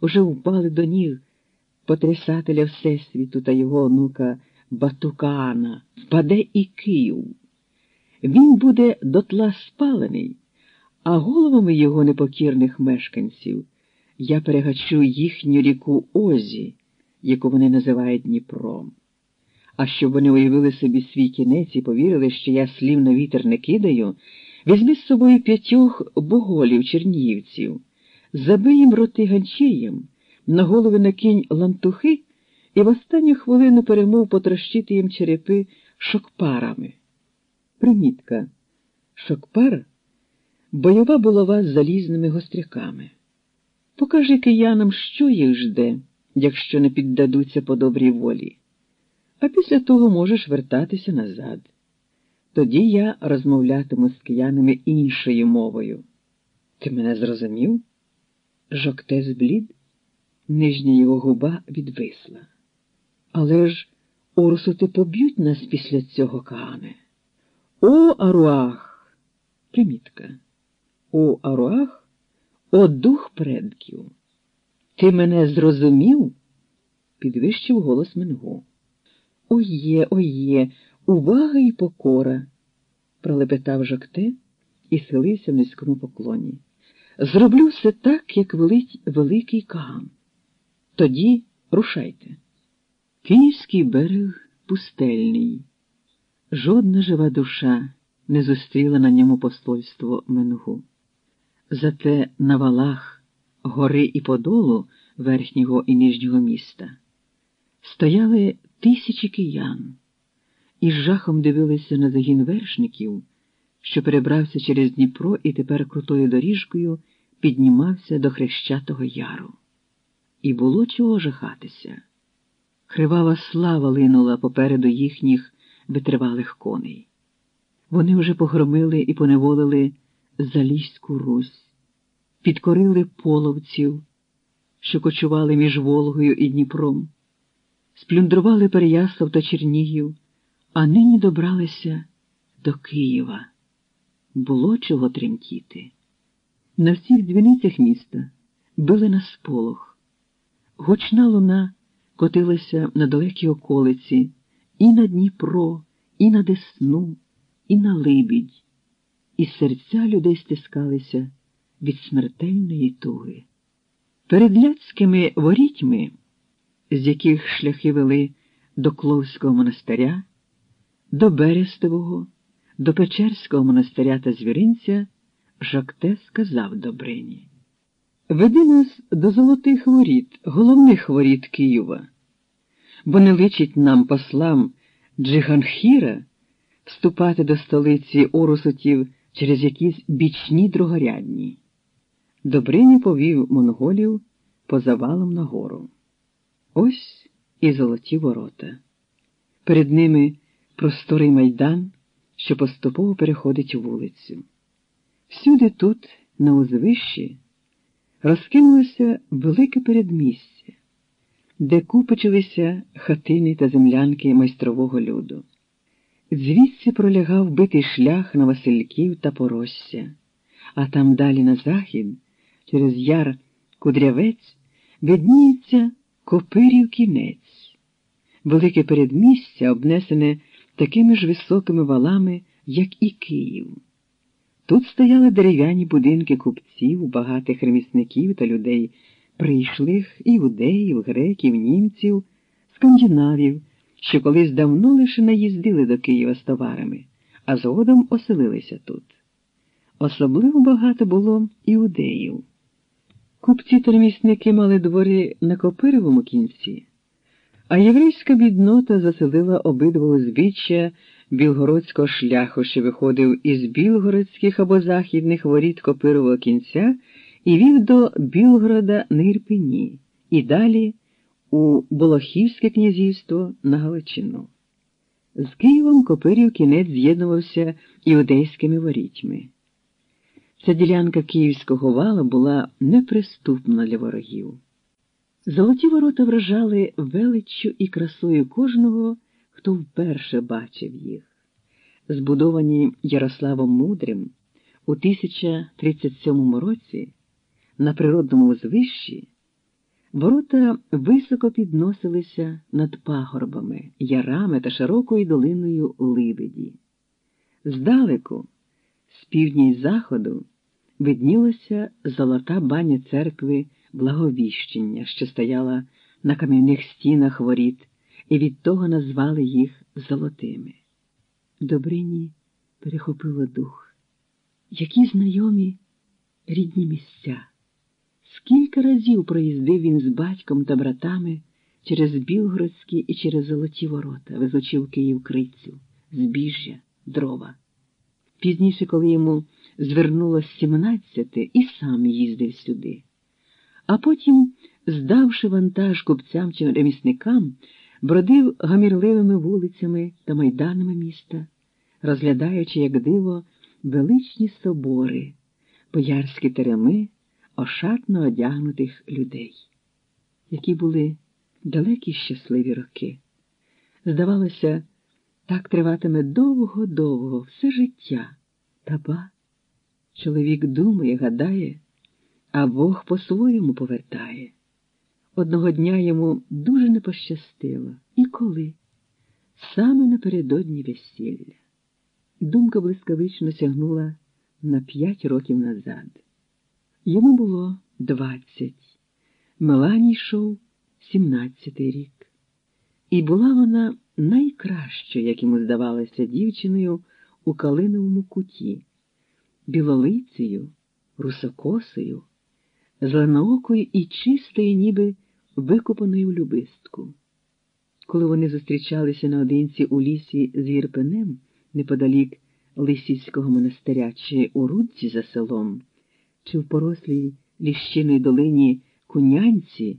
уже впали до ніг потрясателя Всесвіту та його онука Батукана, впаде і Київ. Він буде дотла спалений, а головами його непокірних мешканців я перегачу їхню ріку Озі, яку вони називають Дніпром. А щоб вони уявили собі свій кінець і повірили, що я слів на вітер не кидаю, візьми з собою п'ятьох боголів чернігівців, забий їм роти ганчеєм, на голови накинь лантухи і в останню хвилину перемов потрощити їм черепи шокпарами. Примітка. Шокпар бойова булава з залізними гостряками. Покажи киянам, що їх жде, якщо не піддадуться по добрій волі. А після того можеш вертатися назад. Тоді я розмовлятиму з киянами іншою мовою. Ти мене зрозумів? Жокте зблід, нижня його губа відвисла. Але ж орусути поб'ють нас після цього Каане. О, Аруах! Примітка. О, Аруах, о дух предків. Ти мене зрозумів? підвищив голос Менгу. Оє, оє, увага і покора, пролепетав Жакте і схилився в низькому поклоні. Зроблю все так, як велить великий Каган. Тоді рушайте. Київський берег пустельний. Жодна жива душа не зустріла на ньому посольство Менгу. Зате на валах гори і подолу верхнього і нижнього міста стояли тисячі киян і з жахом дивилися на загін вершників, що перебрався через Дніпро і тепер крутою доріжкою піднімався до Хрещатого Яру. І було чого жахатися. Кривава слава линула попереду їхніх витривалих коней. Вони вже погромили і поневолили Залізьку Русь, підкорили половців, що кочували між Волгою і Дніпром, сплюндрували Переяслав та Чернігів, а нині добралися до Києва. Було чого тремтіти. На всіх дзвіницях міста били на сполох. Гучна луна котилася на далекі околиці і на Дніпро, і на Десну, і на Либідь, і серця людей стискалися від смертельної туги. Перед ляцькими ворітьми, з яких шляхи вели до Кловського монастиря, до Берестового, до Печерського монастиря та звіринця, Жакте сказав Добрині. Веди нас до золотих воріт, головних воріт Києва, бо не личить нам послам Джиганхіра вступати до столиці Орусутів через якісь бічні другорядні. Добриня повів монголів по завалам на гору. Ось і золоті ворота. Перед ними просторий майдан, що поступово переходить вулицю. Всюди тут, на узвищі, розкинулося велике передмістя, де купичилися хатини та землянки майстрового люду. Звідси пролягав битий шлях на Васильків та Поросся, а там далі на захід, через яр кудрявець, видніється Копирів кінець, велике передмістя, обнесене такими ж високими валами, як і Київ. Тут стояли дерев'яні будинки купців, багатих ремісників та людей, прийшлих іудеїв, греків, німців, скандинавів, що колись давно лише наїздили до Києва з товарами, а згодом оселилися тут. Особливо багато було іудеїв. Купці та ремісники мали двори на Копировому кінці, а єврейська біднота заселила обидва узбіччя білгородського шляху, що виходив із білгородських або західних воріт Копирового кінця і вів до Білгорода на Ірпені, і далі у Болохівське князівство на Галичину. З Києвом Копирів кінець з'єднувався іудейськими ворітьми. Ця ділянка Київського вала була неприступна для ворогів. Золоті ворота вражали величчю і красою кожного, хто вперше бачив їх. Збудовані Ярославом Мудрим у 1037 році на природному узвищі, Ворота високо підносилися над пагорбами, ярами та широкою долиною либеді. Здалеку, з півдня й заходу, виднілася золота баня церкви Благовіщення, що стояла на кам'яних стінах воріт, і від того назвали їх золотими. Добрині перехопило дух. Які знайомі рідні місця. Скільки разів проїздив він з батьком та братами через Білгородські і через Золоті ворота, везучи в Київ крицю, збіжжя, дрова. Пізніше, коли йому звернуло сімнадцяти, і сам їздив сюди. А потім, здавши вантаж купцям чи ремісникам, бродив гамірливими вулицями та майданами міста, розглядаючи, як диво, величні собори, боярські тереми ошатно одягнутих людей, які були далекі щасливі роки. Здавалося, так триватиме довго-довго все життя. Та ба, чоловік думає, гадає, а Бог по-своєму повертає. Одного дня йому дуже не пощастило. І коли? Саме напередодні весілля. Думка блискавично сягнула на п'ять років назад. Йому було двадцять, Меланій йшов сімнадцятий рік. І була вона найкраща, як йому здавалося, дівчиною у калиновому куті, білолицею, русокосою, зеленоокою і чистої, ніби викопаною в любистку. Коли вони зустрічалися наодинці у лісі з Єрпенем, неподалік Лисівського монастиря, чи у Рудці за селом, чи в порослій ліщиної долині Кунянці.